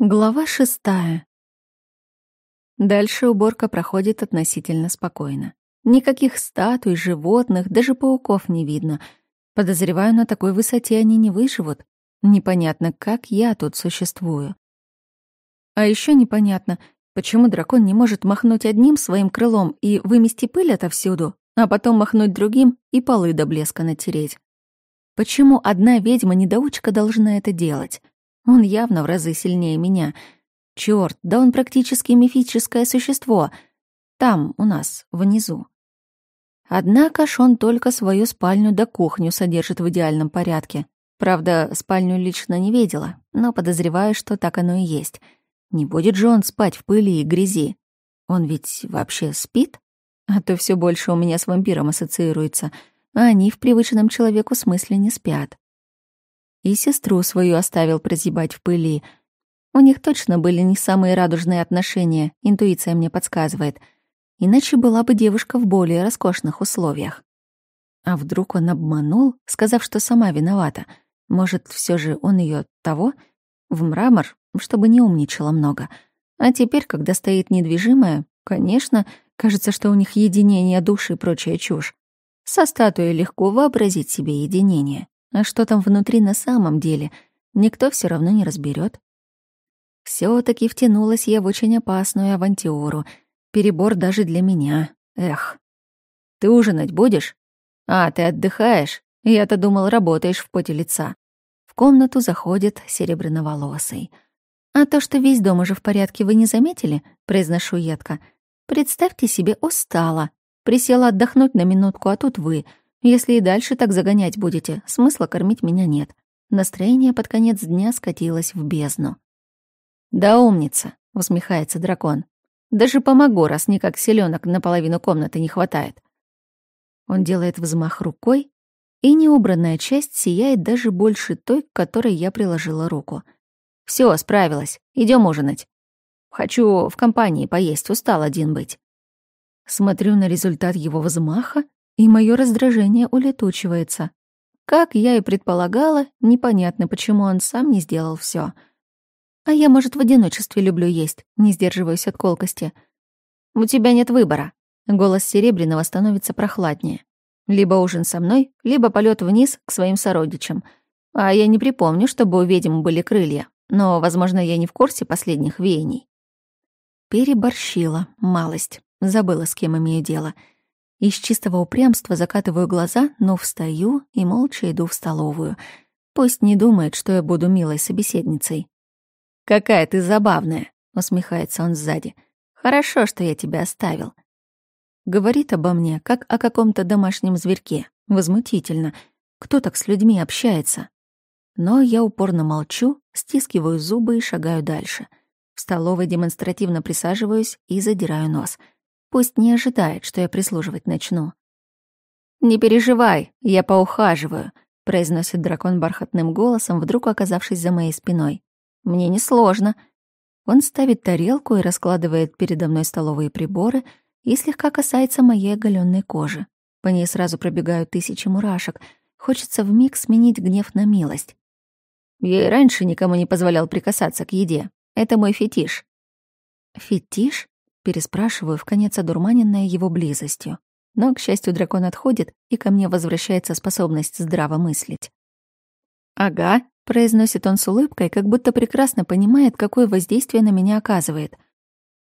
Глава шестая. Дальше уборка проходит относительно спокойно. Никаких статуй, животных, даже пауков не видно. Подозреваю, на такой высоте они не выживут. Непонятно, как я тут существую. А еще непонятно, почему дракон не может махнуть одним своим крылом и вымести пыль отовсюду, а потом махнуть другим и полы до блеска натереть. Почему одна ведьма-недоучка должна это делать? Он явно в разы сильнее меня. Чёрт, да он практически мифическое существо. Там, у нас, внизу. Однако ж он только свою спальню да кухню содержит в идеальном порядке. Правда, спальню лично не видела, но подозреваю, что так оно и есть. Не будет же он спать в пыли и грязи. Он ведь вообще спит? А то все больше у меня с вампиром ассоциируется, а они в привычном человеку смысле не спят. И сестру свою оставил прозябать в пыли. У них точно были не самые радужные отношения, интуиция мне подсказывает. Иначе была бы девушка в более роскошных условиях. А вдруг он обманул, сказав, что сама виновата? Может, все же он ее того? В мрамор, чтобы не умничала много. А теперь, когда стоит недвижимая, конечно, кажется, что у них единение души и прочая чушь. Со статуей легко вообразить себе единение. А что там внутри на самом деле, никто все равно не разберет. все таки втянулась я в очень опасную авантюру. Перебор даже для меня. Эх. Ты ужинать будешь? А, ты отдыхаешь? Я-то думал, работаешь в поте лица. В комнату заходит серебряноволосый. А то, что весь дом уже в порядке, вы не заметили? Произношу едко. Представьте себе, устала. Присела отдохнуть на минутку, а тут вы — если и дальше так загонять будете, смысла кормить меня нет. Настроение под конец дня скатилось в бездну. «Да умница», — усмехается дракон. «Даже помогу, раз никак селенок на половину комнаты не хватает». Он делает взмах рукой, и неубранная часть сияет даже больше той, к которой я приложила руку. Все, справилась. Идем ужинать. Хочу в компании поесть, устал один быть. Смотрю на результат его взмаха и мое раздражение улетучивается. Как я и предполагала, непонятно, почему он сам не сделал все. А я, может, в одиночестве люблю есть, не сдерживаюсь от колкости. У тебя нет выбора. Голос Серебряного становится прохладнее. Либо ужин со мной, либо полет вниз к своим сородичам. А я не припомню, чтобы у ведьм были крылья, но, возможно, я не в курсе последних веяний. Переборщила, малость. Забыла, с кем имею дело — из чистого упрямства закатываю глаза, но встаю и молча иду в столовую. Пусть не думает, что я буду милой собеседницей. «Какая ты забавная!» — усмехается он сзади. «Хорошо, что я тебя оставил». Говорит обо мне, как о каком-то домашнем зверьке. Возмутительно. Кто так с людьми общается? Но я упорно молчу, стискиваю зубы и шагаю дальше. В столовой демонстративно присаживаюсь и задираю нос — Пусть не ожидает, что я прислуживать начну. «Не переживай, я поухаживаю», — произносит дракон бархатным голосом, вдруг оказавшись за моей спиной. «Мне несложно». Он ставит тарелку и раскладывает передо мной столовые приборы и слегка касается моей оголенной кожи. По ней сразу пробегают тысячи мурашек. Хочется вмиг сменить гнев на милость. Я и раньше никому не позволял прикасаться к еде. Это мой фетиш. Фетиш? Переспрашиваю, в конец одурманенная его близостью. Но, к счастью, дракон отходит, и ко мне возвращается способность здраво мыслить. «Ага», — произносит он с улыбкой, как будто прекрасно понимает, какое воздействие на меня оказывает.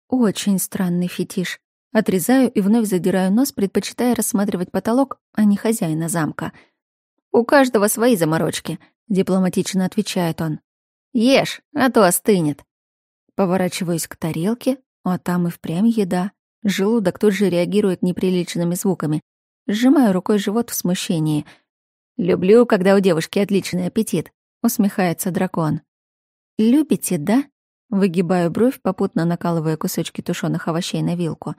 «Очень странный фетиш». Отрезаю и вновь задираю нос, предпочитая рассматривать потолок, а не хозяина замка. «У каждого свои заморочки», — дипломатично отвечает он. «Ешь, а то остынет». Поворачиваюсь к тарелке, а там и впрямь еда. Желудок тут же реагирует неприличными звуками. Сжимаю рукой живот в смущении. «Люблю, когда у девушки отличный аппетит», — усмехается дракон. «Любите, да?» — выгибаю бровь, попутно накалывая кусочки тушеных овощей на вилку.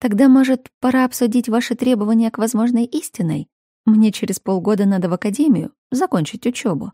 «Тогда, может, пора обсудить ваши требования к возможной истиной? Мне через полгода надо в академию закончить учебу.